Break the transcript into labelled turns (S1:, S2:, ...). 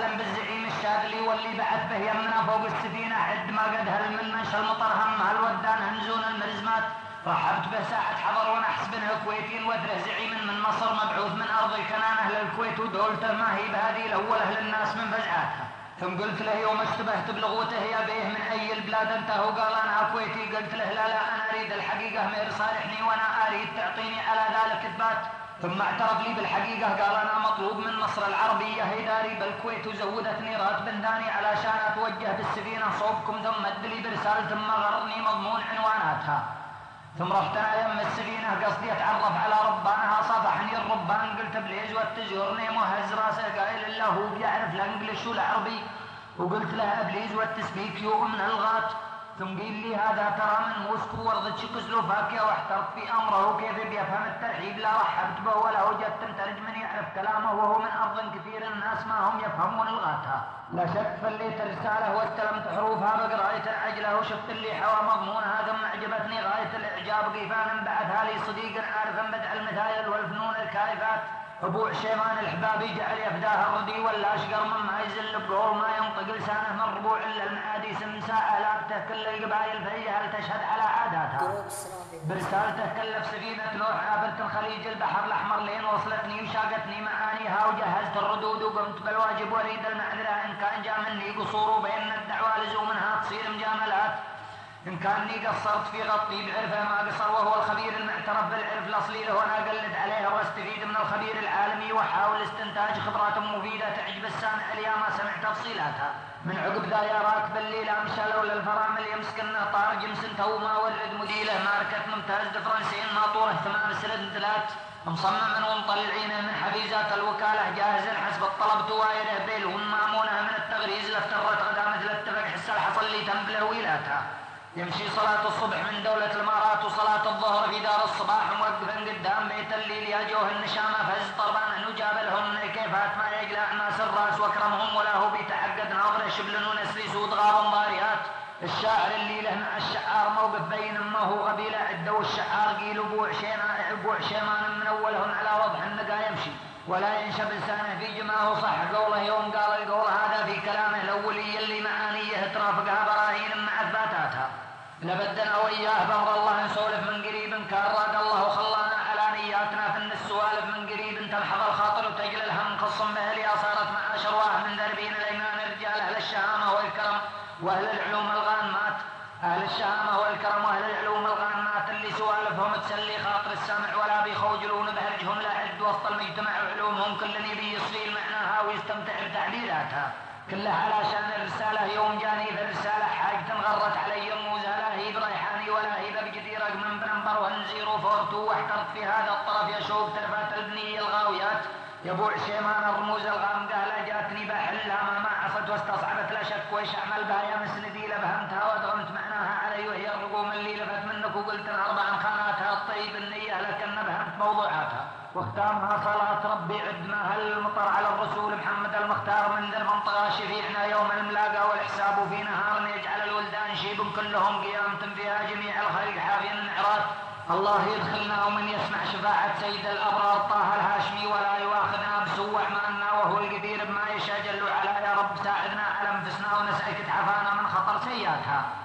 S1: وسهلا بالزعيم الشاذلي واللي بعث به يمنا فوق السفينة عد ما قد هل من منشى المطر هم هل ودان هنزون المرزمات؟ رحبت به ساعة حضر وأنا احسبنه كويتين وذره زعيم من مصر مبعوث من أرض الكنان. أهل الكويت ودولته ما هي بهذه الأول أهل الناس من فزعاتها. ثم قلت له يوم اشتبهت بلغوته يا بيه من أي البلاد أنت؟ هو قال أنا كويتي. قلت له لا لا أنا أريد الحقيقة. مير صالحني وأنا آريد تعطيني على ذلك إثبات. ثم اعترف لي بالحقيقة قال أنا مطلوب من مصر العربية هيداري بالكويت وزودتني راتب ثاني علشان أتوجه بالسفينة صوبكم ثم أدلي برسالة ثم غرني مضمون عنواناتها. ثم رحت أنا يم السفينة قصدي أتعرف على ربانها صفحني الربان قلت please what's your name هز راسه قايل الله هو بيعرف ال English والعربي. وقلت له please what speak you من الغات. ثم قيل لي هذا ترى من موسكو ورد تشيكوسلوفاكيا واحترت في امره كيف بيفهم الترحيب لا رحبت به ولا وجدت مترجم يعرف كلامه وهو من ارض كثير الناس ما هم يفهمون الغاتها لا شك فليت الرساله واستلمت حروفها بقرايه العجله وشفت اللي حوى مضمونها ثم اعجبتني غاية الإعجاب كيفان بعثها لي صديق عارف بدع المثايل والفنون الكايفات أبو شيمان الحبابي جعل يفداها الردي ولا اشقر من ما يزل بقول ما ينطق لسانه من ربوع إلا المعادي سم ساعة لاقته كل القبائل فهي تشهد على عاداتها برسالته كلف سفينة نوح عابرت الخليج البحر الأحمر لين وصلتني وشاقتني معانيها وجهزت الردود وقمت بالواجب وأريد المعذرة إن كان جاء مني قصور وبين الدعوة لزومها تصير مجاملات إن كاني قصرت في غطي بعرفه ما قصر وهو الخبير المعترف بالعرف الأصلي له. وأنا أقلد عليه وأستفيد من الخبير العالمي وأحاول استنتاج خبرات مفيدة تعجب السامع اليا ما سمع تفصيلاتها. من عقب ذا يا راكب الليل أمشى لولا الفرامل يمسكنه طار جمس تو ما ورد مديله. ماركة ممتاز فرنسي ناطوره ثمان سرد ثلاث مصمما ومطلعينه من حفيزات الوكالة جاهزا حسب الطلب توايره بيل. مامونه من التغريز لافترت غدامة الاتفاق حس الحصل لي تنبله ويلاتها يمشي صلاة الصبح من دولة الإمارات وصلاة الظهر في دار الصباح موقفا قدام بيت الليل. يا جوه النشامة فز طربان نجاب لهم كيفات ما يقلع ناس الرأس واكرمهم ولا هو بيتعقد ناظر شبل ونسري سود غار ضاريات الشاعر اللي له مع الشعار موقف بين أمه هو قبيلة عدة والشعار قيل بوع بوع شيمان من أولهم على وضح النقا يمشي. ولا ينشب لسانه في جماه صح قوله يوم قال القول هذا في كلامه الأولي اللي معانيه ترافقها اثباتاتها لبدنا وياه بمر الله نسولف من قريب كان راد الله وخلانا على نياتنا فن السوالف من قريب تلحظ الخاطر وتجل الهم خصم به صارت معاش ارواح من دربين الإيمان رجال أهل الشهامه والكرم وأهل العلوم الغانمات أهل الشهامه والكرم وأهل العلوم الغانمات اللي سوالفهم تسلي خاطر السمع ولا بيخوجلون بهرجهم لا عد وسط المجتمع وعلومهم كل يبي يصفي معناها ويستمتع بتعبيراتها كلها علشان الرسالة يوم جاني في الرسالة حاجة غرت علي موزة لا هي بريحاني ولا هي بجدي رقم بنمبر 104 واحترت في هذا الطرف يا شوق تلفات البنية الغاويات. يا ابو عشيمان الرموز الغامقة لا جاتني بحلها ما عصت واستصعبت لا شك ويش أعمل بها يا مسندي لفهمتها وادغمت معناها علي وهي الرقوم اللي لفت منك وقلت أربع خاناتها الطيب النية لكن فهمت موضوعاتها. واختامها صلاة ربي عد ما هل المطر على الرسول محمد المختار من ذا المنطقة شفيعنا يوم الملاقى والحساب في نهار يجعل الولدان شيب كلهم قيامة فيها جميع الخلق حافيا الله يدخلنا ومن يسمع شفاعة سيد الأبرار طه الهاشمي ولا يواخذنا بسوء أعمالنا وهو القدير بما يشاء جل وعلا يا رب ساعدنا على أنفسنا ونسألك تعافانا من خطر سيئاتها.